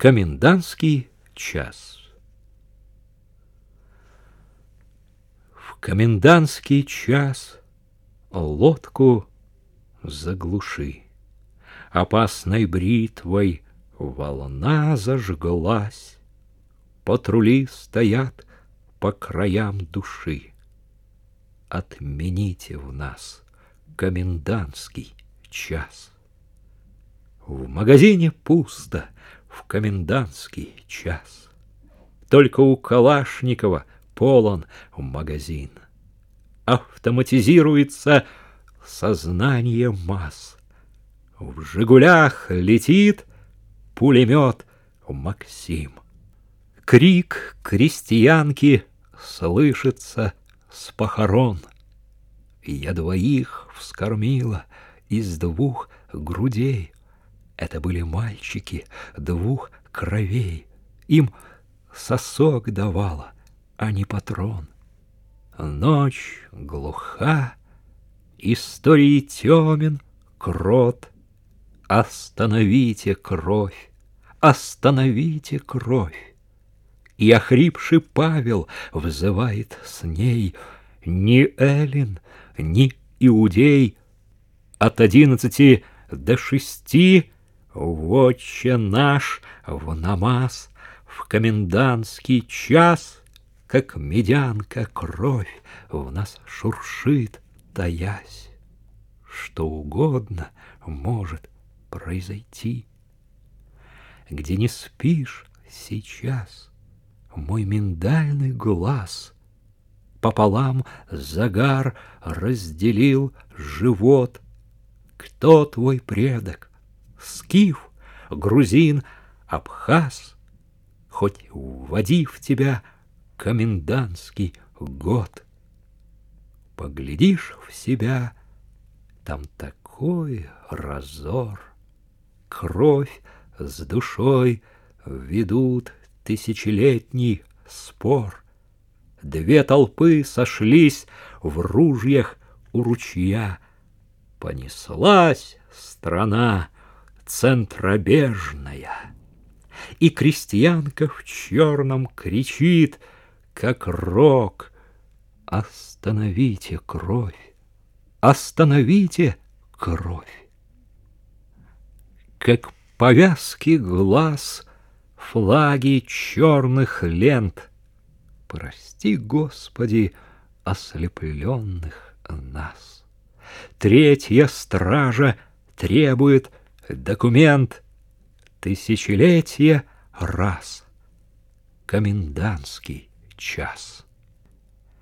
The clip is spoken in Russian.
Комендантский час. В комендантский час лодку заглуши. Опасной бритвой волна зажглась. Патрули стоят по краям души. Отмените в нас комендантский час. В магазине пусто комендантский час. Только у Калашникова полон магазин. Автоматизируется сознание масс. В «Жигулях» летит пулемет Максим. Крик крестьянки слышится с похорон. Я двоих вскормила из двух грудей. Это были мальчики двух кровей. Им сосок давала, а не патрон. Ночь глуха, истории темен крот. Остановите кровь, остановите кровь. И охрипший Павел взывает с ней Ни Эллин, ни Иудей. От одиннадцати до шести Вотче наш в намаз, в комендантский час, Как медянка кровь в нас шуршит, таясь. Что угодно может произойти. Где не спишь сейчас, мой миндальный глаз Пополам загар разделил живот. Кто твой предок? Скиф, грузин, абхаз, Хоть вводи в тебя комендантский год. Поглядишь в себя, там такой разор, Кровь с душой ведут тысячелетний спор. Две толпы сошлись в ружьях у ручья. Понеслась страна, центробежная. И крестьянка в черном кричит, как рок, Остановите кровь, остановите кровь. Как повязки глаз, флаги черных лент, Прости, Господи, ослепленных нас. Третья стража требует Документ тысячелетия раз. Комендантский час.